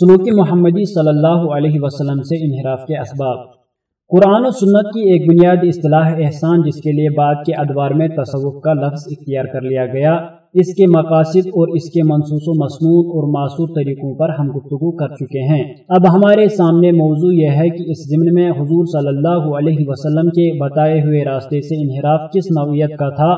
سلوک محمدی صلی اللہ علیہ وسلم سے انحراف کے اسباب۔ قرآن و سنت کی ایک بنیادی اصطلاح احسان، جس کے لیے بعد کے ادوار میں تصوف کا لفظ اختیار کر لیا گیا، اس کے مقاصد اور اس کے منصوص و مصنوع اور معصور طریقوں پر ہم گفتگو کر چکے ہیں۔ اب ہمارے سامنے موضوع یہ ہے کہ اس ضمن میں حضور صلی اللہ علیہ وسلم کے بتائے ہوئے راستے سے انحراف کس نوعیت کا تھا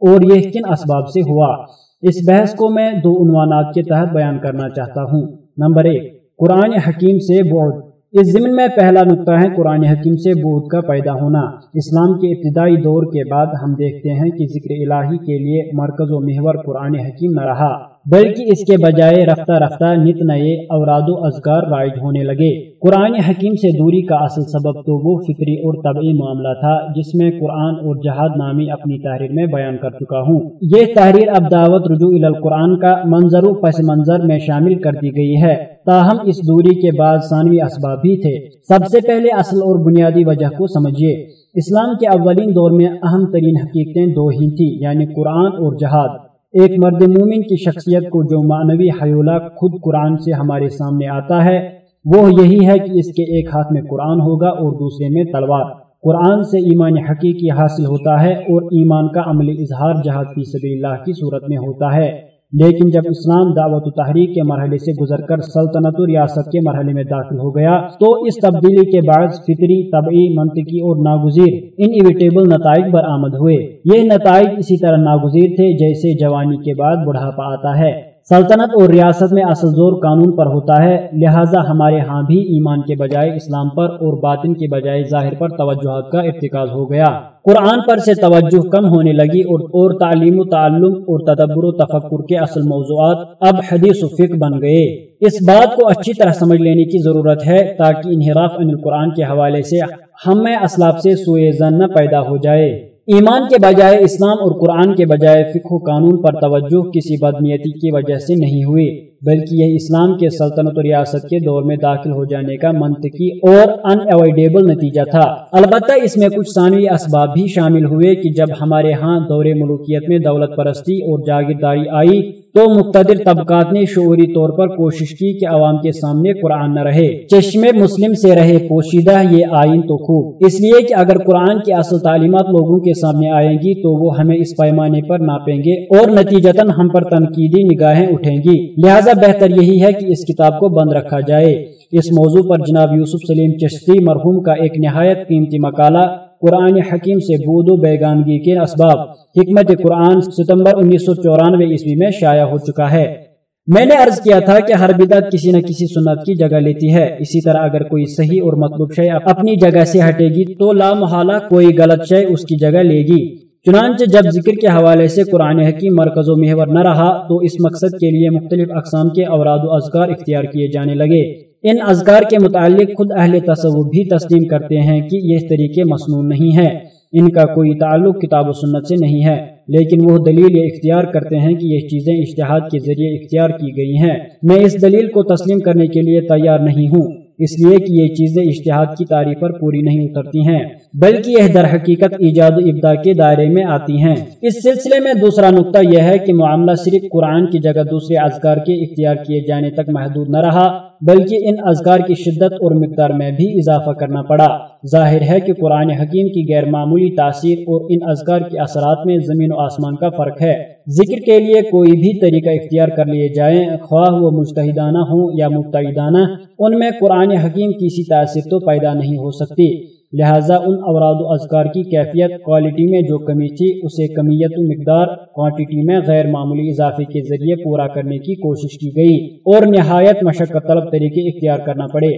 اور یہ کن اسباب سے ہوا۔ اس بحث کو میں دو عنوانات کے تحت بیان کرنا چاہتا ہوں۔ نمبر ایک، قرآن حکیم سے بودھ اس ضمن میں پہلا نقطہ ہے، قرآن حکیم سے بود کا پیدا ہونا۔ اسلام کے ابتدائی دور کے بعد ہم دیکھتے ہیں کہ ذکر الہی کے لیے مرکز و محور قرآن حکیم نہ رہا۔ بلکہ اس کے بجائے رفتہ رفتہ نت نئے اوراد و اذکار رائج ہونے لگے۔ قرآن حکیم سے دوری کا اصل سبب تو وہ فکری اور طبعی معاملہ تھا، جس میں قرآن اور جہاد نامی اپنی تحریر میں بیان کر چکا ہوں۔ یہ تحریر اب دعوت رجوع القرآن کا منظر و پس منظر میں شامل کر دی گئی ہے۔ تاہم، اس دوری کے بعد ثانوی اسباب بھی تھے۔ سب سے پہلے اصل اور بنیادی وجہ کو سمجھیے۔ اسلام کے اولین دور میں اہم ترین حقیقتیں دو ہی تھی یعنی قرآن اور جہاد۔ ایک مرد مومن کی شخصیت کو جو معنوی حیولہ خود قرآن سے ہمارے سامنے آتا ہے، وہ یہی ہے کہ اس کے ایک ہاتھ میں قرآن ہوگا اور دوسرے میں تلوار۔ قرآن سے ایمان حقیقی حاصل ہوتا ہے اور ایمان کا عملی اظہار جہاد فی سبیل اللہ کی صورت میں ہوتا ہے۔ لیکن جب اسلام دعوت و تحریک کے مرحلے سے گزر کر سلطنت و ریاست کے مرحلے میں داخل ہو گیا، تو اس تبدیلی کے باعث فطری، طبعی، منطقی اور ناگزیر ان ایویٹیبل نتائج برآمد ہوئے۔ یہ نتائج اسی طرح ناگزیر تھے جیسے جوانی کے بعد بڑھاپا آتا ہے۔ سلطنت اور ریاست میں اصل زور قانون پر ہوتا ہے، لہٰذا ہمارے ہاں بھی ایمان کے بجائے اسلام پر اور باطن کے بجائے ظاہر پر توجہات کا ارتکاز ہو گیا۔ قرآن پر سے توجہ کم ہونے لگی اور اور تعلیم و تعلم اور تدبر و تفکر کے اصل موضوعات اب حدیث و فکر بن گئے۔ اس بات کو اچھی طرح سمجھ لینے کی ضرورت ہے تاکہ انحراف ان القرآن کے حوالے سے ہمیں اسلاب سے سوئے زن نہ پیدا ہو جائے۔ ایمان کے بجائے اسلام اور قرآن کے بجائے فقہ و قانون پر توجہ کسی بدنیتی کی وجہ سے نہیں ہوئی۔ بلکہ یہ اسلام کے سلطنت و ریاست کے دور میں داخل ہو جانے کا منطقی اور ان اوائڈیبل نتیجہ تھا۔ البتہ اس میں کچھ ثانوی اسباب بھی شامل ہوئے کہ جب ہمارے ہاں دور ملوکیت میں دولت پرستی اور جاگیرداری آئی تو مقتدر طبقات نے شعوری طور پر کوشش کی کہ عوام کے سامنے قرآن نہ رہے۔ چشم مسلم سے رہے پوشیدہ یہ آئین تو خوب۔ اس لیے کہ اگر قرآن کی اصل تعلیمات لوگوں کے سامنے آئیں گی تو وہ ہمیں اس پیمانے پر ناپیں گے اور نتیجتاً ہم پر تنقیدی نگاہیں اٹھیں گی۔ لہٰذا بہتر یہی ہے کہ اس کتاب کو بند رکھا جائے۔ اس موضوع پر جناب یوسف سلیم چشتی مرحوم کا ایک نہایت قیمتی مقالہ قرآن حکیم سے بود و بیگانگی کے اسباب، حکمت قرآن، ستمبر انیس سو چورانوے عیسوی میں شائع ہو چکا ہے۔ میں نے عرض کیا تھا کہ ہر بدعت کسی نہ کسی سنت کی جگہ لیتی ہے۔ اسی طرح اگر کوئی صحیح اور مطلوب شے اپنی جگہ سے ہٹے گی تو لا محالہ کوئی غلط شے اس کی جگہ لے گی۔ چنانچہ جب ذکر کے حوالے سے قرآن حکیم مرکز و محور نہ رہا تو اس مقصد کے لیے مختلف اقسام کے اوراد و اذکار اختیار کیے جانے لگے۔ ان اذکار کے متعلق خود اہل تصور بھی تسلیم کرتے ہیں کہ یہ طریقے مصنون نہیں ہے۔ ان کا کوئی تعلق کتاب و سنت سے نہیں ہے، لیکن وہ دلیل یہ اختیار کرتے ہیں کہ یہ چیزیں اشتہاد کے ذریعے اختیار کی گئی ہیں۔ میں اس دلیل کو تسلیم کرنے کے لیے تیار نہیں ہوں۔ اس لیے کہ یہ چیزیں اشتہاد کی تعریف پر پوری نہیں اترتی ہیں، بلکہ یہ در حقیقت ایجاد و ابدا کے دائرے میں آتی ہیں۔ اس سلسلے میں دوسرا نقطہ یہ ہے کہ معاملہ صرف قرآن کی جگہ دوسرے اذکار کے اختیار کیے جانے تک محدود نہ رہا، بلکہ ان اذکار کی شدت اور مقدار میں بھی اضافہ کرنا پڑا۔ ظاہر ہے کہ قرآن حکیم کی غیر معمولی تاثیر اور ان اذکار کے اثرات میں زمین و آسمان کا فرق ہے۔ ذکر کے لیے کوئی بھی طریقہ اختیار کر لیے جائیں، خواہ وہ مشتحدانہ ہوں یا مبتعدانہ ان میں قرآن حکیم کی سی تاثیر تو پیدا نہیں ہو سکتی۔ لہٰذا ان اوراد و اذکار کی کیفیت کوالٹی میں جو کمی تھی، اسے کمیت و مقدار کوانٹٹی میں غیر معمولی اضافے کے ذریعے پورا کرنے کی کوشش کی گئی اور نہایت مشقت طلب طریقے اختیار کرنا پڑے۔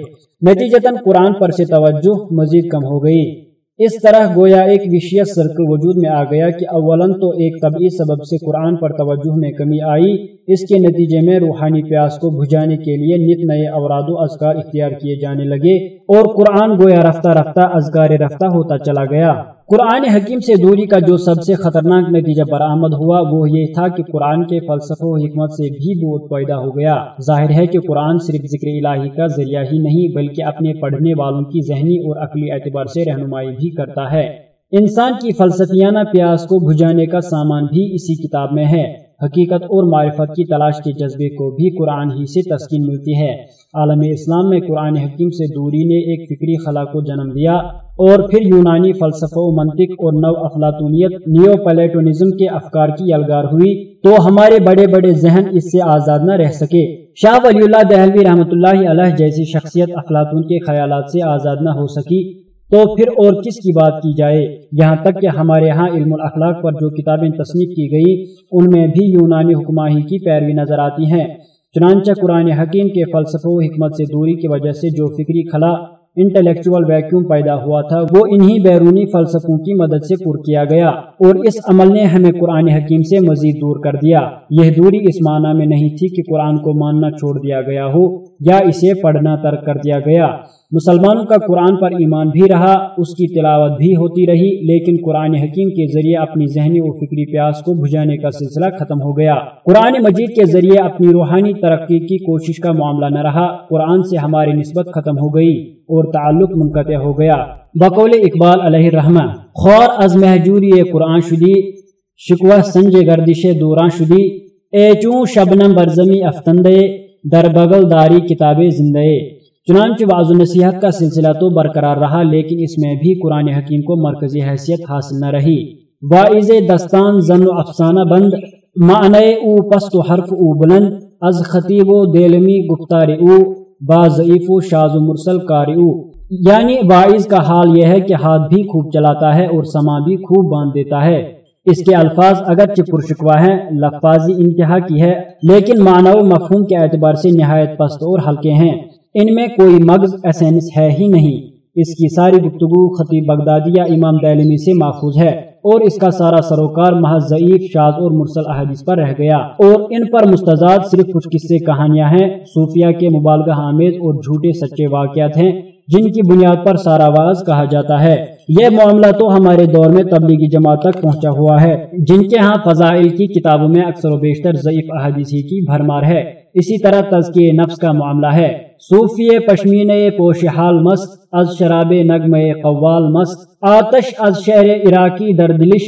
نتیجتاً قرآن پر سے توجہ مزید کم ہو گئی۔ اس طرح گویا ایک وشیت سرکل وجود میں آ گیا کہ اولاً تو ایک طبعی سبب سے قرآن پر توجہ میں کمی آئی، اس کے نتیجے میں روحانی پیاس کو بجھانے کے لیے نت نئے اوراد و اذکار اختیار کیے جانے لگے اور قرآن گویا رفتہ رفتہ اذکار رفتہ ہوتا چلا گیا۔ قرآن حکیم سے دوری کا جو سب سے خطرناک نتیجہ برآمد ہوا، وہ یہ تھا کہ قرآن کے فلسفہ و حکمت سے بھی بہت پیدا ہو گیا۔ ظاہر ہے کہ قرآن صرف ذکر الہی کا ذریعہ ہی نہیں، بلکہ اپنے پڑھنے والوں کی ذہنی اور عقلی اعتبار سے رہنمائی بھی کرتا ہے۔ انسان کی فلسفیانہ پیاس کو بھجانے کا سامان بھی اسی کتاب میں ہے۔ حقیقت اور معرفت کی تلاش کے جذبے کو بھی قرآن ہی سے تسکین ملتی ہے۔ عالم اسلام میں قرآن حکیم سے دوری نے ایک فکری خلا کو جنم دیا اور پھر یونانی فلسفہ و منطق اور نو افلاطونیت نیو پلیٹونزم کے افکار کی یلگار ہوئی تو ہمارے بڑے بڑے ذہن اس سے آزاد نہ رہ سکے۔ شاہ ولی اللہ دہلوی رحمۃ اللہ علیہ جیسی شخصیت افلاطون کے خیالات سے آزاد نہ ہو سکی۔ تو پھر اور کس کی بات کی جائے؟ یہاں تک کہ ہمارے ہاں علم الاخلاق پر جو کتابیں تصنیف کی گئی ان میں بھی یونانی حکماہی کی پیروی نظر آتی ہیں۔ چنانچہ قرآن حکیم کے فلسفہ و حکمت سے دوری کی وجہ سے جو فکری خلا انٹلیکچوئل ویکیوم پیدا ہوا تھا، وہ انہی بیرونی فلسفوں کی مدد سے پر کیا گیا اور اس عمل نے ہمیں قرآن حکیم سے مزید دور کر دیا۔ یہ دوری اس معنی میں نہیں تھی کہ قرآن کو ماننا چھوڑ دیا گیا ہو یا اسے پڑھنا ترک کر دیا گیا۔ مسلمانوں کا قرآن پر ایمان بھی رہا، اس کی تلاوت بھی ہوتی رہی، لیکن قرآن حکیم کے ذریعے اپنی ذہنی و فکری پیاس کو بجھانے کا سلسلہ ختم ہو گیا۔ قرآن مجید کے ذریعے اپنی روحانی ترقی کی کوشش کا معاملہ نہ رہا، قرآن سے ہماری نسبت ختم ہو گئی۔ اور تعلق منقطع ہو گیا۔ بقول اقبال علیہ الرحمہ خور از محجوری قرآن شدی، شکوہ سنج گردش دوران شدی، اے چون شبنم برزمی افتندے، در بغل داری کتاب زندے۔ چنانچہ بعض نصیحت کا سلسلہ تو برقرار رہا، لیکن اس میں بھی قرآن حکیم کو مرکزی حیثیت حاصل نہ رہی۔ واعض دستان زن و افسانہ بند، معنی او پست و حرف او بلند، از خطیب و دیلمی گفتار او۔ باضعیف و شاز و مرسل کار او۔ یعنی واعظ کا حال یہ ہے کہ ہاتھ بھی خوب چلاتا ہے اور سما بھی خوب باندھ دیتا ہے۔ اس کے الفاظ اگرچہ پرشکوا ہیں، لفاظی انتہا کی ہے، لیکن معنی و مفہوم کے اعتبار سے نہایت پست اور ہلکے ہیں۔ ان میں کوئی مغز ایسینس ہے ہی نہیں۔ اس کی ساری گفتگو خطیب بغدادی یا امام دہلمی سے ماخوذ ہے۔ اور اس کا سارا سروکار محض ضعیف شاز اور مرسل احادیث پر رہ گیا۔ اور ان پر مستضاد صرف کچھ قصے، کہانیاں ہیں۔ صوفیہ کے مبالغہ، حامد اور جھوٹے سچے واقعات ہیں جن کی بنیاد پر سارا واز کہا جاتا ہے۔ یہ معاملہ تو ہمارے دور میں تبلیغی جماعت تک پہنچا ہوا ہے، جن کے ہاں فضائل کی کتابوں میں اکثر و بیشتر ضعیف احادیثی کی بھرمار ہے۔ اسی طرح تزکی نفس کا معاملہ ہے۔ صوفی پشمین پوش حال مست، از شراب نغم قوال مست۔ آتش از شہر عراقی دردلش،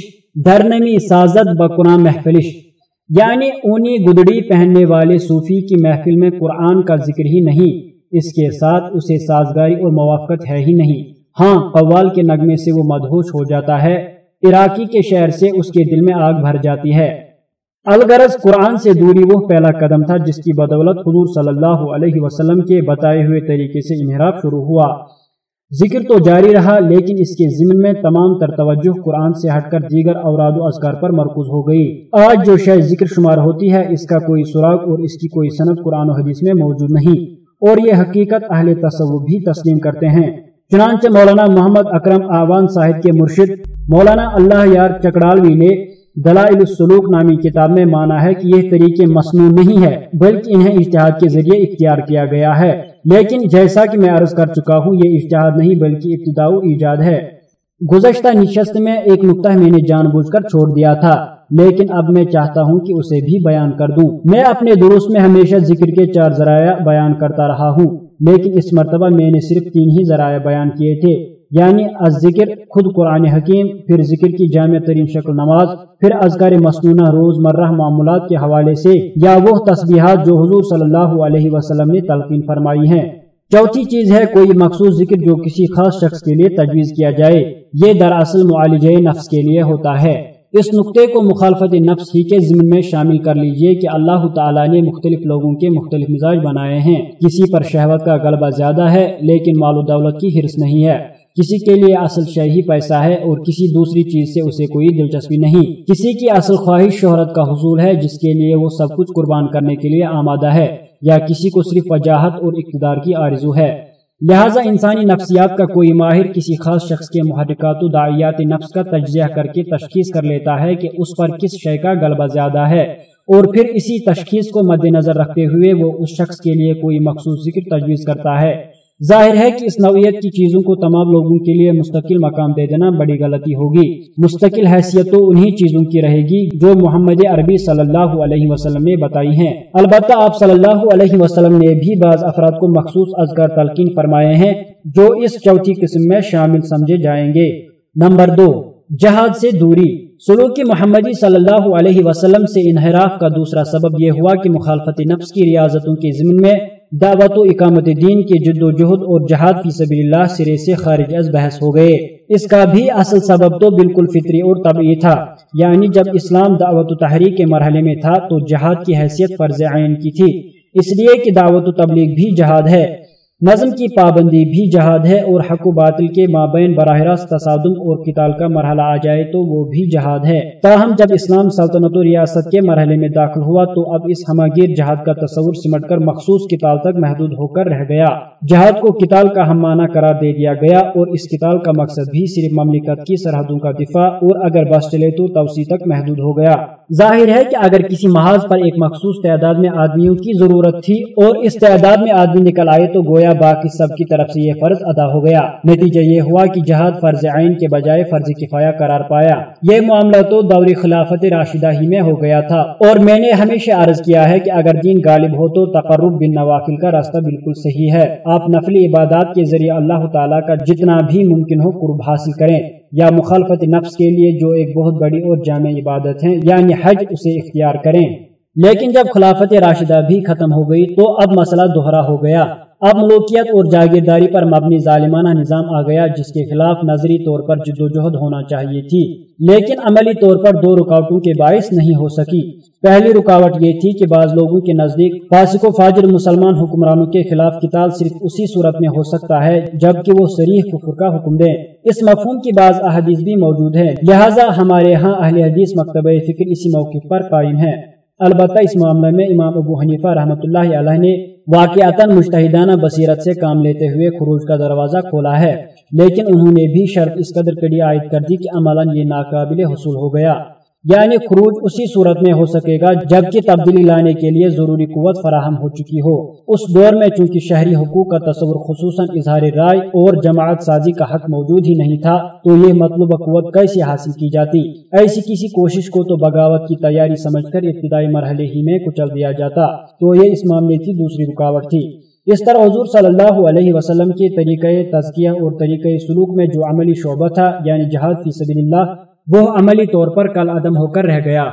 درنمی سازد بقرآن محفلش۔ یعنی اونی گدڑی پہننے والے صوفی کی محفل میں قرآن کا ذکر ہی نہیں۔ اس کے ساتھ اسے سازگاری اور موافقت ہے ہی نہیں۔ ہاں قوال کے نغمے سے وہ مدہوش ہو جاتا ہے۔ عراقی کے شہر سے اس کے دل میں آگ بھر جاتی ہے۔ الغرض قرآن سے دوری وہ پہلا قدم تھا جس کی بدولت حضور صلی اللہ علیہ وسلم کے بتائے ہوئے طریقے سے انحراف شروع ہوا۔ ذکر تو جاری رہا، لیکن اس کے ضمن میں تمام تر توجہ قرآن سے ہٹ کر دیگر اوراد و اذکار پر مرکوز ہو گئی۔ آج جو شے ذکر شمار ہوتی ہے، اس کا کوئی سراغ اور اس کی کوئی صنعت قرآن و حدیث میں موجود نہیں۔ اور یہ حقیقت اہل تصور بھی تسلیم کرتے ہیں۔ چنانچہ مولانا محمد اکرم آوان صاحب کے مرشد، مولانا اللہ یار چکڑالوی نے دلائل السلوک نامی کتاب میں مانا ہے کہ یہ طریقے مصنوع نہیں ہے بلکہ انہیں اشتہاد کے ذریعے اختیار کیا گیا ہے۔ لیکن جیسا کہ میں عرض کر چکا ہوں، یہ اشتہاد نہیں، بلکہ ابتداء ایجاد ہے۔ گزشتہ نشست میں ایک نقطہ میں نے جان بوجھ کر چھوڑ دیا تھا، لیکن اب میں چاہتا ہوں کہ اسے بھی بیان کر دوں۔ میں اپنے درست میں ہمیشہ ذکر کے چار ذرائع بیان کرتا رہا ہوں۔ لیکن اس مرتبہ میں نے صرف تین ہی ذرائع بیان کیے تھے یعنی از ذکر، خود قرآن حکیم، پھر ذکر کی جامع ترین شکل نماز، پھر ازکار مصنوعہ روز مرہ معمولات کے حوالے سے، یا وہ تسبیحات جو حضور صلی اللہ علیہ وسلم نے تلقین فرمائی ہیں۔ چوتھی چیز ہے، کوئی مخصوص ذکر جو کسی خاص شخص کے لیے تجویز کیا جائے، یہ دراصل معالجہ نفس کے لیے ہوتا ہے۔ اس نقطے کو مخالفت نفس ہی کے ضمن میں شامل کر لیجیے کہ اللہ تعالیٰ نے مختلف لوگوں کے مختلف مزاج بنائے ہیں۔ کسی پر شہوت کا غلبہ زیادہ ہے، لیکن مال و دولت کی حرص نہیں ہے۔ کسی کے لیے اصل شہی پیسہ ہے اور کسی دوسری چیز سے اسے کوئی دلچسپی نہیں۔ کسی کی اصل خواہش شہرت کا حصول ہے، جس کے لیے وہ سب کچھ قربان کرنے کے لیے آمادہ ہے، یا کسی کو صرف وجاہت اور اقتدار کی آرزو ہے۔ لہٰذا انسانی نفسیات کا کوئی ماہر کسی خاص شخص کے محرکات و دعیات نفس کا تجزیہ کر کے تشخیص کر لیتا ہے کہ اس پر کس شے کا غلبہ زیادہ ہے۔ اور پھر اسی تشخیص کو مد نظر رکھتے ہوئے وہ اس شخص کے لیے کوئی مخصوص ذکر تجویز کرتا ہے۔ ظاہر ہے کہ اس نوعیت کی چیزوں کو تمام لوگوں کے لیے مستقل مقام دے دینا بڑی غلطی ہوگی۔ مستقل حیثیت تو انہی چیزوں کی رہے گی جو محمد عربی صلی اللہ علیہ وسلم نے بتائی ہیں۔ البتہ آپ صلی اللہ علیہ وسلم نے بھی بعض افراد کو مخصوص ازگار تلقین فرمائے ہیں جو اس چوتھی قسم میں شامل سمجھے جائیں گے۔ نمبر دو، جہاد سے دوری۔ سلوک محمدی صلی اللہ علیہ وسلم سے انحراف کا دوسرا سبب یہ ہوا کہ مخالفت نفس کی ریاضتوں کے ضمن میں دعوت و اقامت دین کے جد و جہد اور جہاد فی سبیل اللہ سرے سے خارج از بحث ہو گئے۔ اس کا بھی اصل سبب تو بالکل فطری اور طبعی تھا۔ یعنی جب اسلام دعوت و تحریک کے مرحلے میں تھا تو جہاد کی حیثیت فرض عین کی تھی۔ اس لیے کہ دعوت و تبلیغ بھی جہاد ہے۔ نظم کی پابندی بھی جہاد ہے اور حق و باطل کے مابین براہ راست تصادم اور قتال کا مرحلہ آ جائے تو وہ بھی جہاد ہے۔ تاہم، جب اسلام سلطنت و ریاست کے مرحلے میں داخل ہوا تو اب اس ہماگیر جہاد کا تصور سمٹ کر مخصوص قتال تک محدود ہو کر رہ گیا۔ جہاد کو قتال کا ہم معنی قرار دے دیا گیا اور اس قتال کا مقصد بھی صرف مملکت کی سرحدوں کا دفاع اور اگر بس چلے تو توسیع تک محدود ہو گیا۔ ظاہر ہے کہ اگر کسی محاذ پر ایک مخصوص تعداد میں آدمیوں کی ضرورت تھی اور اس تعداد میں آدمی نکل آئے تو گویا باقی سب کی طرف سے یہ فرض ادا ہو گیا۔ نتیجہ یہ ہوا کہ جہاد فرض عین کے بجائے فرض کفایہ قرار پایا۔ یہ معاملہ تو دور خلافت راشدہ ہی میں ہو گیا تھا۔ اور میں نے ہمیشہ عرض کیا ہے کہ اگر دین غالب ہو تو تقرب بن نوافل کا راستہ بالکل صحیح ہے۔ آپ نفلی عبادات کے ذریعے اللہ تعالیٰ کا جتنا بھی ممکن ہو قرب حاصل کریں۔ یا مخالفت نفس کے لیے جو ایک بہت بڑی اور جامع عبادت ہے یعنی حج، اسے اختیار کریں۔ لیکن جب خلافت راشدہ بھی ختم ہو گئی، تو اب مسئلہ دوہرا ہو گیا۔ اب ملوکیت اور جاگیرداری پر مبنی ظالمانہ نظام آ گیا جس کے خلاف نظری طور پر جد و جہد ہونا چاہیے تھی، لیکن عملی طور پر دو رکاوٹوں کے باعث نہیں ہو سکی۔ پہلی رکاوٹ یہ تھی کہ بعض لوگوں کے نزدیک فاسق و فاجر مسلمان حکمرانوں کے خلاف قتال صرف اسی صورت میں ہو سکتا ہے جبکہ وہ سریح کفر کا حکم دیں۔ اس مفہوم کی بعض احادیث بھی موجود ہیں۔ لہٰذا ہمارے ہاں اہل حدیث مکتبہ فکر اسی موقع پر قائم ہے البتہ اس معاملے میں امام ابو حنیفہ رحمۃ اللہ علیہ نے واقعات مشتحدانہ بصیرت سے کام لیتے ہوئے خروج کا دروازہ کھولا ہے، لیکن انہوں نے بھی شرط اس قدر کڑی عائد کر دی کہ عملاً یہ ناقابل حصول ہو گیا۔ یعنی خروج اسی صورت میں ہو سکے گا جبکہ تبدیلی لانے کے لیے ضروری قوت فراہم ہو چکی ہو۔ اس دور میں چونکہ شہری حقوق کا تصور خصوصاً اظہار رائے اور جماعت سازی کا حق موجود ہی نہیں تھا، تو یہ مطلوبہ قوت کیسے حاصل کی جاتی؟ ایسی کسی کوشش کو تو بغاوت کی تیاری سمجھ کر ابتدائی مرحلے ہی میں کچل دیا جاتا، تو یہ اس معاملے کی دوسری رکاوٹ تھی۔ اس طرح حضور صلی اللہ علیہ وسلم کے طریقہ تزکیہ اور طریقہ سلوک میں جو عملی شعبہ تھا یعنی جہاد فی سبیل اللہ وہ عملی طور پر کل عدم ہو کر رہ گیا۔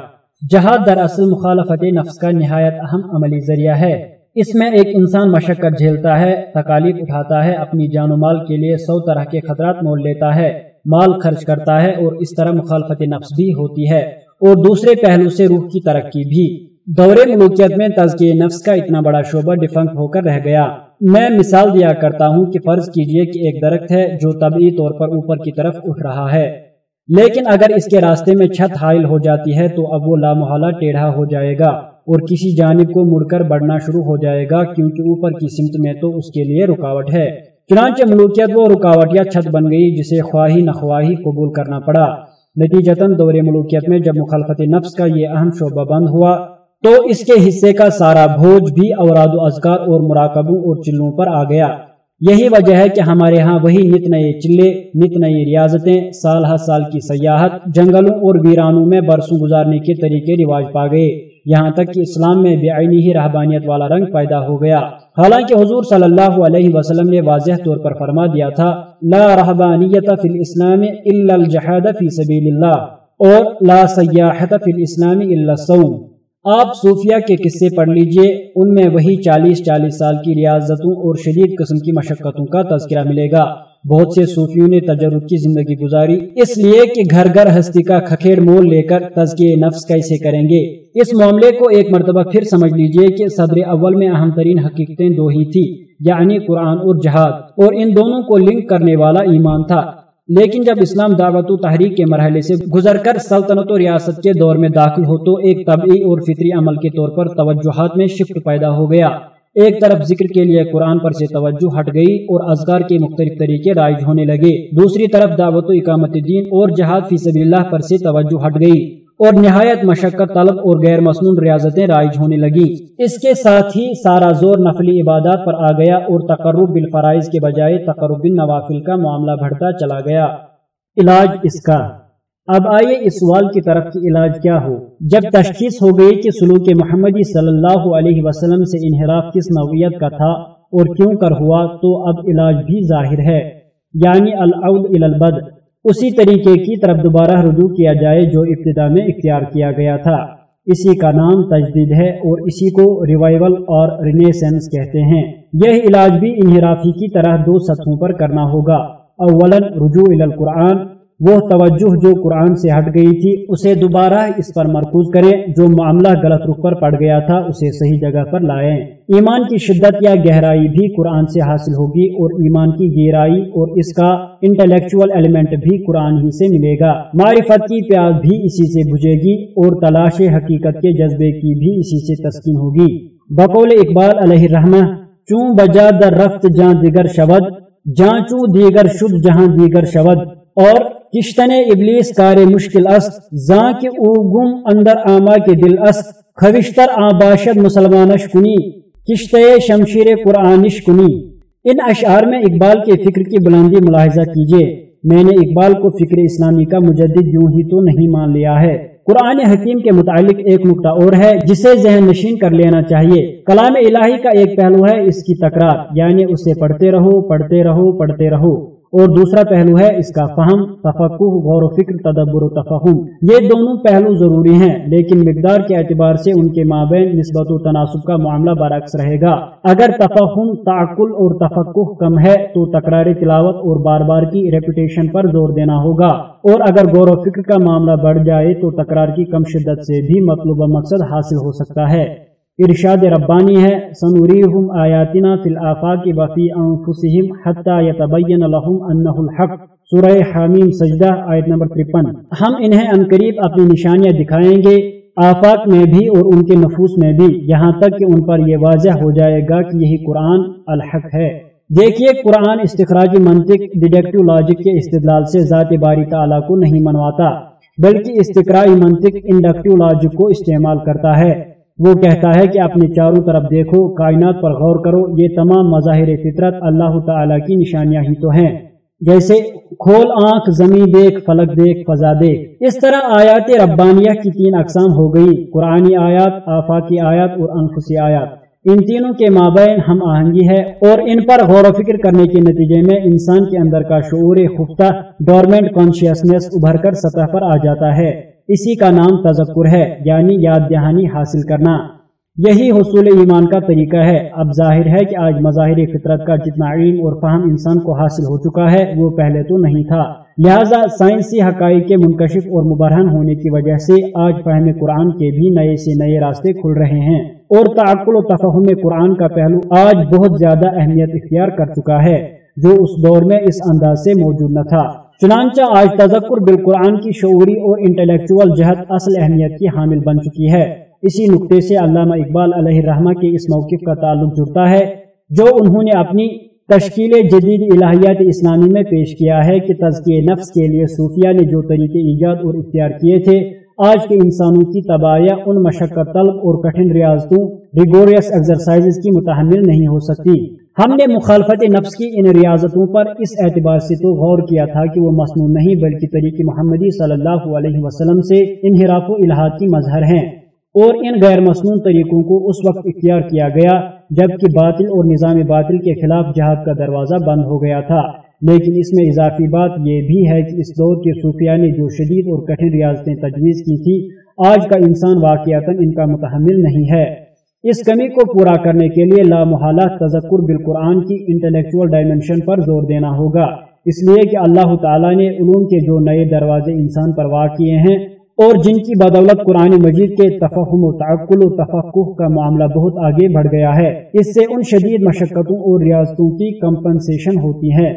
جہاد دراصل مخالفت نفس کا نہایت اہم عملی ذریعہ ہے۔ اس میں ایک انسان مشقت جھیلتا ہے، تکالیف اٹھاتا ہے، اپنی جان و مال کے لیے سو طرح کے خطرات مول لیتا ہے۔ مال خرچ کرتا ہے اور اس طرح مخالفت نفس بھی ہوتی ہے۔ اور دوسرے پہلو سے روح کی ترقی بھی۔ دور ملوکیت میں تزکی نفس کا اتنا بڑا شعبہ ڈیفنک ہو کر رہ گیا۔ میں مثال دیا کرتا ہوں کہ فرض کیجیے کہ ایک درخت ہے جو طبعی طور پر اوپر کی طرف اٹھ رہا ہے۔ لیکن اگر اس کے راستے میں چھت حائل ہو جاتی ہے تو اب وہ لامحالہ ٹیڑھا ہو جائے گا اور کسی جانب کو مڑ کر بڑھنا شروع ہو جائے گا کیونکہ اوپر کی سمت میں تو اس کے لیے رکاوٹ ہے۔ چنانچہ ملوکیت وہ رکاوٹ یا چھت بن گئی جسے خواہی نخواہی قبول کرنا پڑا۔ نتیجتاً دور ملوکیت میں جب مخالفت نفس کا یہ اہم شعبہ بند ہوا تو اس کے حصے کا سارا بوجھ بھی اوراد و اذکار اور مراقبوں اور چلوں پر آ گیا۔ یہی وجہ ہے کہ ہمارے ہاں وہی نت نئے چلے، نت نئی ریاضتیں، سال ہر سال کی سیاحت، جنگلوں اور ویرانوں میں برسوں گزارنے کے طریقے رواج پا گئے۔ یہاں تک کہ اسلام میں بے آئینی ہی رہبانیت والا رنگ پیدا ہو گیا۔ حالانکہ حضور صلی اللہ علیہ وسلم نے واضح طور پر فرما دیا تھا، لا رہبانیت فی الاسلام الا الجہاد فی سبیل اللہ، اور لا سیاحت فی الاسلام الا الصوم۔ آپ صوفیہ کے قصے پڑھ لیجیے۔ ان میں وہی چالیس چالیس سال کی ریاضتوں اور شدید قسم کی مشقتوں کا تذکرہ ملے گا۔ بہت سے صوفیوں نے تجرب کی زندگی گزاری۔ اس لیے کہ گھر گھر ہستی کا کھکھیڑ مول لے کر تزکیہ نفس کیسے کریں گے۔ اس معاملے کو ایک مرتبہ پھر سمجھ لیجیے کہ صدر اول میں اہم ترین حقیقتیں دو ہی تھی یعنی قرآن اور جہاد۔ اور ان دونوں کو لنک کرنے والا ایمان تھا۔ لیکن جب اسلام دعوت و تحریک کے مرحلے سے گزر کر سلطنت و ریاست کے دور میں داخل ہو تو ایک طبعی اور فطری عمل کے طور پر توجہات میں شفٹ پیدا ہو گیا۔ ایک طرف ذکر کے لیے قرآن پر سے توجہ ہٹ گئی اور ازگار کے مختلف طریقے رائج ہونے لگے۔ دوسری طرف دعوت و اقامت دین اور جہاد فی سبیل اللہ پر سے توجہ ہٹ گئی۔ اور نہایت مشقت طلب اور غیر مصنون ریاضتیں رائج ہونے لگی اس کے ساتھ ہی سارا زور نفلی عبادات پر آ گیا اور تقرب بالفرائض کے بجائے تقرب بالنوافل کا معاملہ بڑھتا چلا گیا۔ علاج اس کا۔ اب آئیے اس سوال کی طرف کی علاج کیا ہو۔ جب تشخیص ہو گئی کہ سلوک محمدی صلی اللہ علیہ وسلم سے انحراف کس نوعیت کا تھا اور کیوں کر ہوا، تو اب علاج بھی ظاہر ہے۔ یعنی العود الالبد اسی طریقے کی طرف دوبارہ رجوع کیا جائے جو ابتدا میں اختیار کیا گیا تھا۔ اسی کا نام تجدید ہے اور اسی کو ریوائول اور رینیسنس کہتے ہیں۔ یہ علاج بھی انحرافی کی طرح دو سطحوں پر کرنا ہوگا۔ اولا رجوع القرآن وہ توجہ جو قرآن سے ہٹ گئی تھی، اسے دوبارہ اس پر مرکوز کریں۔ جو معاملہ غلط رخ پر پڑ گیا تھا، اسے صحیح جگہ پر لائیں۔ ایمان کی شدت یا گہرائی بھی قرآن سے حاصل ہوگی اور ایمان کی گہرائی اور اس کا انٹلیکچوئل ایلیمنٹ بھی قرآن ہی سے ملے گا۔ معرفت کی پیاز بھی اسی سے بجھے گی اور تلاش حقیقت کے جذبے کی بھی اسی سے تسکین ہوگی۔ بقول اقبال علیہ الرحمہ، چوں بجا در رفت جاں دیگر شبد جاں چوں دیگر شد جہاں دیگر شبد اور کشتن ابلیس کار مشکل است زاں کے او گم اندر آما کے دل است خوشتر آ باشد مسلمانش کنی، کشتے شمشیر قرآنش کنی۔ ان اشعار میں اقبال کے فکر کی بلندی ملاحظہ کیجیے میں نے اقبال کو فکر اسلامی کا مجدد یوں ہی تو نہیں مان لیا ہے۔ قرآن حکیم کے متعلق ایک نقطہ اور ہے، جسے ذہن نشین کر لینا چاہیے۔ کلام الہی کا ایک پہلو ہے اس کی تکرار یعنی اسے پڑھتے رہو پڑھتے رہو پڑھتے رہو۔ اور دوسرا پہلو ہے اس کا فہم تفقع غور و فکر، تدبر و تفہم۔ یہ دونوں پہلو ضروری ہیں، لیکن مقدار کے اعتبار سے ان کے مابین نسبت و تناسب کا معاملہ برعکس رہے گا۔ اگر تفہم، تعقل اور تفقع کم ہے، تو تکرار تلاوت اور بار بار کی ریپوٹیشن پر زور دینا ہوگا۔ اور اگر غور و فکر کا معاملہ بڑھ جائے، تو تکرار کی کم شدت سے بھی مطلوبہ مقصد حاصل ہو سکتا ہے۔ ارشاد ربانی ہے سنوریہم آیاتنا فی الافاق وفی انفسہم حتی یتبین لہم انہ الحق۔ سورہ حامیم سجدہ، آیت نمبر 53 ہم انہیں انقریب اپنی نشانیاں دکھائیں گے، آفاق میں بھی اور ان کے نفوس میں بھی۔ یہاں تک کہ ان پر یہ واضح ہو جائے گا کہ یہی قرآن الحق ہے۔ دیکھیے، قرآن استخراجی منطق ڈیڈکٹیو لاجک کے استدلال سے ذات باری تعالیٰ کو نہیں منواتا، بلکہ استقرائی منطق انڈکٹیو لاجک کو استعمال کرتا ہے۔ وہ کہتا ہے کہ اپنے چاروں طرف دیکھو، کائنات پر غور کرو، یہ تمام مظاہر فطرت اللہ تعالیٰ کی نشانیاں ہی تو ہیں۔ جیسے کھول آنکھ، زمین دیکھ، فلک دیکھ، فضا دیکھ۔ اس طرح آیات ربانیہ کی تین اقسام ہو گئی قرآنی آیات، آفاقی آیات اور انفسی آیات۔ ان تینوں کے مابین ہم آہنگی ہے اور ان پر غور و فکر کرنے کے نتیجے میں انسان کے اندر کا شعور خفتہ ڈورمنٹ کانشیسنیس ابھر کر سطح پر آ جاتا ہے۔ اسی کا نام تذکر ہے یعنی یاد دہانی حاصل کرنا۔ یہی حصول ایمان کا طریقہ ہے۔ اب ظاہر ہے کہ آج مظاہر فطرت کا جتنا علم اور فہم انسان کو حاصل ہو چکا ہے، وہ پہلے تو نہیں تھا۔ لہٰذا سائنسی حقائق کے منکشف اور مبرہن ہونے کی وجہ سے آج فہم قرآن کے بھی نئے سے نئے راستے کھل رہے ہیں۔ اور تعقل و تفہم قرآن کا پہلو آج بہت زیادہ اہمیت اختیار کر چکا ہے، جو اس دور میں اس انداز سے موجود نہ تھا۔ چنانچہ آج تذکر بالقرآن کی شعوری اور انٹلیکچول جہت اصل اہمیت کی حامل بن چکی ہے۔ اسی نقطے سے علامہ اقبال علیہ الرحمہ کے اس موقف کا تعلق جڑتا ہے، جو انہوں نے اپنی تشکیل جدید الہیات اسلامی میں پیش کیا ہے کہ تزکیہ نفس کے لیے صوفیہ نے جو طریقے ایجاد اور اختیار کیے تھے، آج کے انسانوں کی تباہیاں ان مشقت، طلب اور کٹھن ریاضتوں ریگوریس ایکسرسائز کی متحمل نہیں ہو سکتی۔ ہم نے مخالفت نفس کی ان ریاضتوں پر اس اعتبار سے تو غور کیا تھا کہ وہ مصنوع نہیں بلکہ طریق محمدی صلی اللہ علیہ وسلم سے انحراف و الحاد کی مظہر ہیں اور ان غیر مصنوع طریقوں کو اس وقت اختیار کیا گیا جبکہ باطل اور نظام باطل کے خلاف جہاد کا دروازہ بند ہو گیا تھا۔ لیکن اس میں اضافی بات یہ بھی ہے کہ اس دور کے صوفیہ نے جو شدید اور کٹھن ریاضتیں تجویز کی تھی، آج کا انسان واقعات ان کا متحمل نہیں ہے۔ اس کمی کو پورا کرنے کے لیے لامحالہ تذکر بالقرآن کی انٹلیکچول ڈائمنشن پر زور دینا ہوگا۔ اس لیے کہ اللہ تعالیٰ نے علوم کے جو نئے دروازے انسان پر واقع ہیں اور جن کی بدولت قرآن مجید کے تفہم و تعقل و تفقع کا معاملہ بہت آگے بڑھ گیا ہے۔ اس سے ان شدید مشقتوں اور ریاضتوں کی کمپنسیشن ہوتی ہے۔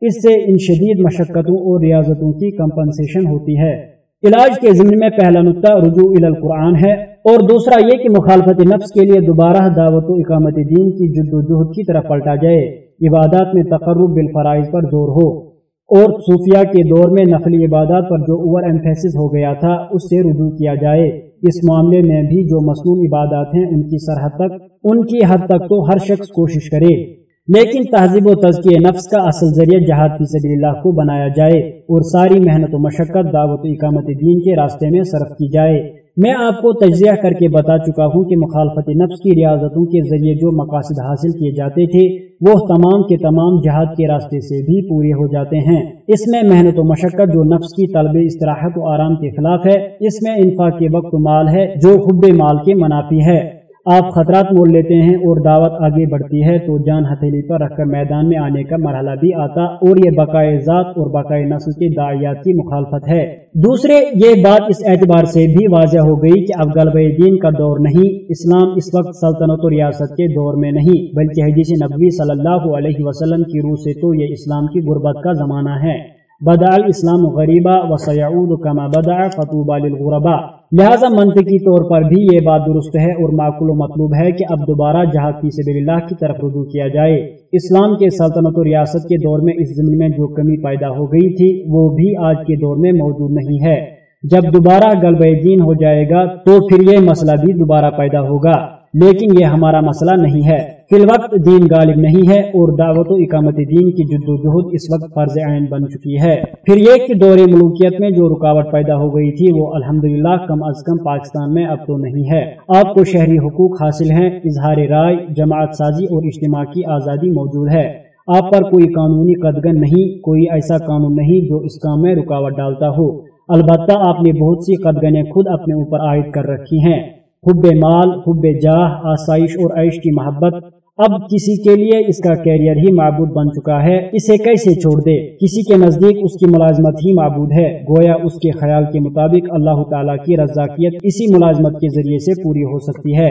اس سے ان شدید مشقتوں اور ریاضتوں کی کمپنسیشن ہوتی ہے۔ علاج کے ضمن میں پہلا نقطہ رجوع القرآن ہے اور دوسرا یہ کہ مخالفت نفس کے لیے دوبارہ دعوت و اقامت دین کی جد و جہد کی طرف پلٹا جائے، عبادات میں تقرب بالفرائض پر زور ہو۔ اور صوفیہ کے دور میں نفلی عبادات پر جو اوور ایمفیسس ہو گیا تھا، اس سے رجوع کیا جائے۔ اس معاملے میں بھی جو مصنوع عبادات ہیں، ان کی سرحد تک، ان کی حد تک تو ہر شخص کوشش کرے۔ لیکن تہذیب و تزکی نفس کا اصل ذریعہ جہاد فی سبیل اللہ کو بنایا جائے اور ساری محنت و مشقت دعوت و اقامت دین کے راستے میں صرف کی جائے۔ میں آپ کو تجزیہ کر کے بتا چکا ہوں کہ مخالفت نفس کی ریاضتوں کے ذریعے جو مقاصد حاصل کیے جاتے تھے وہ تمام کے تمام جہاد کے راستے سے بھی پورے ہو جاتے ہیں۔ اس میں محنت و مشقت جو نفس کی طلب استراحت و آرام کے خلاف ہے اس میں انفاق کے وقت مال ہے جو حب مال کے منافی ہے۔ آپ خطرات مول لیتے ہیں اور دعوت آگے بڑھتی ہے تو جان ہتھیلی پر رکھ کر میدان میں آنے کا مرحلہ بھی آتا اور یہ بقائے ذات اور بقائے نسل کے دائیات کی مخالفت ہے۔ دوسرے، یہ بات اس اعتبار سے بھی واضح ہو گئی کہ اب غلب دین کا دور نہیں، اسلام اس وقت سلطنت و ریاست کے دور میں نہیں، بلکہ حدیث نبوی صلی اللہ علیہ وسلم کی روح سے تو یہ اسلام کی غربت کا زمانہ ہے۔ بدا الاسلام غریبہ و سیعود کما بدا فتوبہ للغربا لہذا منطقی طور پر بھی یہ بات درست ہے اور معقول و مطلوب ہے کہ اب دوبارہ جہاد فی سبیل اللہ کی طرف رجوع کیا جائے۔ اسلام کے سلطنت و ریاست کے دور میں اس زمین میں جو کمی پیدا ہو گئی تھی، وہ بھی آج کے دور میں موجود نہیں ہے۔ جب دوبارہ غلب دین ہو جائے گا، تو پھر یہ مسئلہ بھی دوبارہ پیدا ہوگا۔ لیکن یہ ہمارا مسئلہ نہیں ہے۔ فی الوقت دین غالب نہیں ہے اور دعوت و اقامت دین کی جد و جہد اس وقت فرض عین بن چکی ہے۔ پھر یہ کہ دور ملوکیت میں جو رکاوٹ پیدا ہو گئی تھی وہ الحمدللہ کم از کم پاکستان میں اب تو نہیں ہے۔ آپ کو شہری حقوق حاصل ہیں، اظہار رائے، جماعت سازی اور اجتماع کی آزادی موجود ہے۔ آپ پر کوئی قانونی قدگن نہیں، کوئی ایسا قانون نہیں جو اس کام میں رکاوٹ ڈالتا ہو۔ البتہ آپ نے بہت سی قدگنیں خود اپنے اوپر عائد کر رکھی ہیں۔ حب مال، حب جاہ آسائش اور عیش کی محبت۔ اب کسی کے لیے اس کا کیریئر ہی معبود بن چکا ہے۔ اسے کیسے چھوڑ دے؟ کسی کے نزدیک اس کی ملازمت ہی معبود ہے۔ گویا اس کے خیال کے مطابق اللہ تعالیٰ کی رضاکیت اسی ملازمت کے ذریعے سے پوری ہو سکتی ہے۔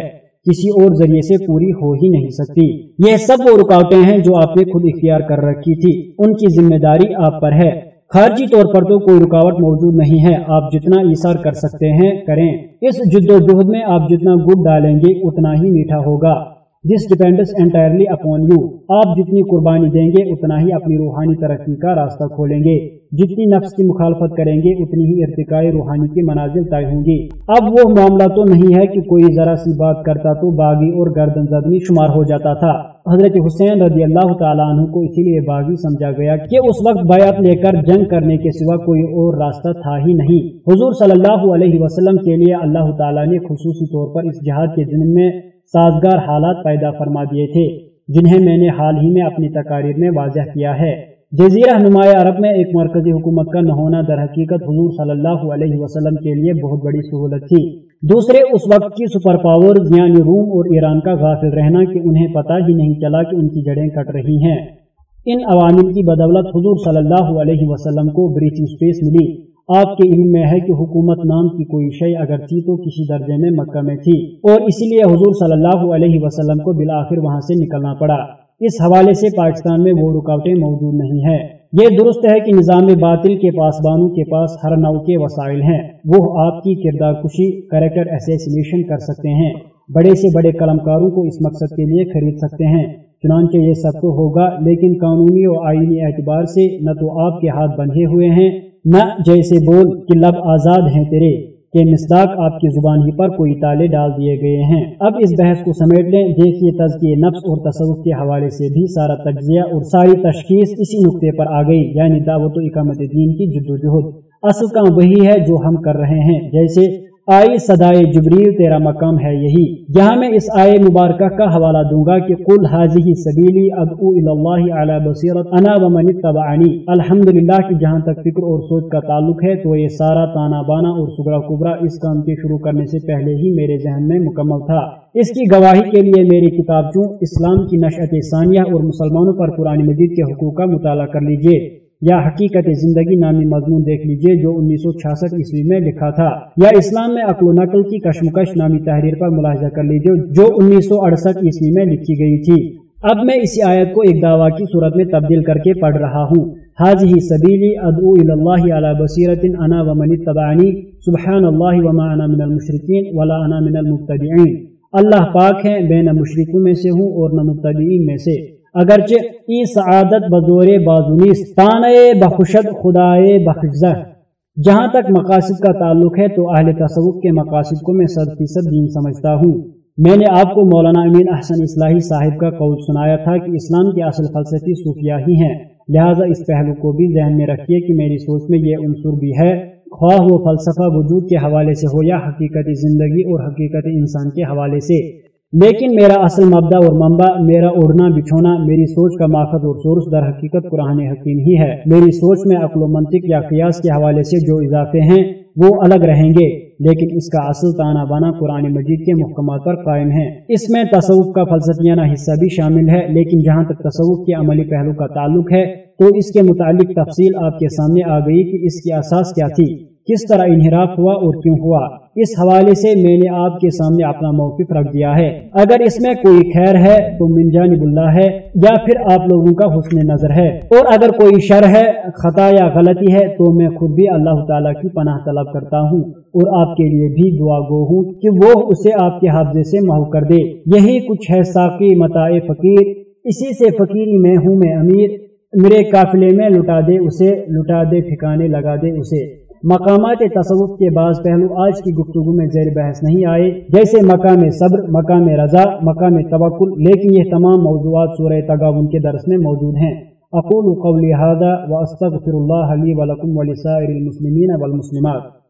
کسی اور ذریعے سے پوری ہو ہی نہیں سکتی۔ یہ سب وہ رکاوٹیں ہیں جو آپ نے خود اختیار کر رکھی تھی۔ ان کی ذمہ داری آپ پر ہے۔ خارجی طور پر تو کوئی رکاوٹ موجود نہیں ہے۔ آپ جتنا ایسار کر سکتے ہیں، کریں۔ اس جد و جہد میں آپ جتنا گڑ ڈالیں گے، اتنا ہی میٹھا ہوگا۔ This depends entirely upon you آپ جتنی قربانی دیں گے، اتنا ہی اپنی روحانی ترقی کا راستہ کھولیں گے۔ جتنی نفس کی مخالفت کریں گے، اتنی ہی ارتقاء روحانی کی منازل طے ہوں گی اب وہ معاملہ تو نہیں ہے کہ کوئی ذرا سی بات کرتا تو باغی اور گردن زدنی شمار ہو جاتا تھا۔ حضرت حسین رضی اللہ تعالیٰ عنہ کو اسی لیے باغی سمجھا گیا کہ اس وقت بیعت لے کر جنگ کرنے کے سوا کوئی اور راستہ تھا ہی نہیں۔ حضور صلی اللہ علیہ وسلم کے لیے اللہ تعالیٰ نے خصوصی طور پر اس جہاد کے ضمن میں سازگار حالات پیدا فرما دیے تھے، جنہیں میں نے حال ہی میں اپنی تقاریر میں واضح کیا ہے۔ جزیرہ نمایاں عرب میں ایک مرکزی حکومت کا نہ ہونا در حقیقت حضور صلی اللہ علیہ وسلم کے لیے بہت بڑی سہولت تھی۔ دوسرے اس وقت کی سپر پاور یعنی روم اور ایران کا غافل رہنا کہ انہیں پتہ ہی نہیں چلا کہ ان کی جڑیں کٹ رہی ہیں۔ ان عوامل کی بدولت حضور صلی اللہ علیہ وسلم کو بریچنگ سپیس ملی۔ آپ کے علم میں ہے کہ حکومت نام کی کوئی شے اگر تھی تو کسی درجے میں مکہ میں تھی۔ اور اسی لیے حضور صلی اللہ علیہ وسلم کو بالآخر وہاں سے نکلنا پڑا۔ اس حوالے سے پاکستان میں وہ رکاوٹیں موجود نہیں ہیں۔ یہ درست ہے کہ نظام باطل کے پاسبانوں کے پاس ہر نو کے وسائل ہیں۔ وہ آپ کی کردار کشی، کریکٹر ایسیسنیشن کر سکتے ہیں۔ بڑے سے بڑے قلمکاروں کو اس مقصد کے لیے خرید سکتے ہیں۔ چنانچہ یہ سب تو ہوگا، لیکن قانونی اور آئینی اعتبار سے نہ تو آپ کے ہاتھ بندھے ہوئے ہیں، نہ جیسے بول کہ لب آزاد ہیں تیرے۔ کہ مصداق آپ کی زبان ہی پر کوئی تالے ڈال دیے گئے ہیں۔ اب اس بحث کو سمیٹ لیں۔ دیکھیے تزکیے نفس اور تصوف کے حوالے سے بھی سارا تجزیہ اور ساری تشخیص اسی نقطے پر آ گئی یعنی دعوت و اقامت دین کی جد و جہد اصل کام وہی ہے جو ہم کر رہے ہیں۔ جیسے آئی صدائے جبریل، تیرا مقام ہے یہی۔ جہاں میں اس آئے مبارکہ کا حوالہ دوں گا کہ قل حاضی سبیلی ادعو اللہ علی بصیرت انا ومن اتبعنی۔ الحمدللہ کی جہاں تک فکر اور سوچ کا تعلق ہے، تو یہ سارا تانا بانا اور سگرا کبرا اس کام کے شروع کرنے سے پہلے ہی میرے ذہن میں مکمل تھا۔ اس کی گواہی کے لیے میری کتاب چوں اسلام کی نشعت ثانیہ اور مسلمانوں پر قرآن مجید کے حقوق کا مطالعہ کر لیجیے۔ یا حقیقت زندگی نامی مضمون دیکھ لیجیے جو انیس سو چھیاسٹھ عیسوی میں لکھا تھا۔ یا اسلام میں عقل و نقل کی کشمکش نامی تحریر پر ملاحظہ کر لیجیے جو انیس سو اڑسٹھ عیسوی میں لکھی گئی تھی۔ اب میں اسی آیت کو ایک دعویٰ کی صورت میں تبدیل کر کے پڑھ رہا ہوں۔ حاضی سبیلی ادعو اللہ علی بصیرت انا ومن اتبعنی سبحان اللہ وما انا من المشرکین ولا انا من المبتدعین۔ اللہ پاک ہیں بین مشرکوں میں سے ہوں اور نہ مبتدعین میں سے۔ اگرچہ ای سعادت بزور بازونیس تانے بخشد خدائے بخزہ جہاں تک مقاصد کا تعلق ہے تو اہل تصوف کے مقاصد کو میں صد فیصد دین سمجھتا ہوں۔ میں نے آپ کو مولانا امین احسن اصلاحی صاحب کا قول سنایا تھا کہ اسلام کی اصل فلسفی صوفیہ ہی ہیں۔ لہٰذا اس پہلو کو بھی ذہن میں رکھیے کہ میری سوچ میں یہ عنصر بھی ہے۔ خواہ وہ فلسفہ وجود کے حوالے سے ہو یا حقیقت زندگی اور حقیقت انسان کے حوالے سے۔ لیکن میرا اصل مبدا اور منبع، میرا اڑنا، بچھونا، میری سوچ کا ماخذ اور سورس در حقیقت قرآن حکیم ہی ہے۔ میری سوچ میں عقل و منطق یا قیاس کے حوالے سے جو اضافے ہیں، وہ الگ رہیں گے۔ لیکن اس کا اصل تانا بانا قرآن مجید کے محکمات پر قائم ہے اس میں تصوف کا فلسفیانہ حصہ بھی شامل ہے، لیکن جہاں تک تصوف کے عملی پہلو کا تعلق ہے، تو اس کے متعلق تفصیل آپ کے سامنے آ گئی کہ اس کی اساس کیا تھی۔ کس طرح انحراف ہوا اور کیوں ہوا؟ اس حوالے سے میں نے آپ کے سامنے اپنا موقف رکھ دیا ہے۔ اگر اس میں کوئی خیر ہے تو من جانب اللہ ہے یا پھر آپ لوگوں کا حسن نظر ہے۔ اور اگر کوئی شر ہے، خطا یا غلطی ہے تو میں خود بھی اللہ تعالیٰ کی پناہ طلب کرتا ہوں۔ اور آپ کے لیے بھی دعا گو ہوں کہ وہ اسے آپ کے حافظے سے محو کر دے۔ یہی کچھ ہے ساقی متاع فقیر۔ اسی سے فقیری میں ہوں میں امیر۔ میرے قافلے میں لٹا دے اسے، لٹا دے، ٹھکانے لگا دے اسے۔ مقامات تصوف کے بعض پہلو آج کی گفتگو میں زیر بحث نہیں آئے، جیسے مقام صبر، مقام رضا، مقام توکل، لیکن یہ تمام موضوعات سورہ تغاون کے درس میں موجود ہیں۔ اقول قولی هذا واستغفر الله لي ولكم ولسائر المسلمين والمسلمات۔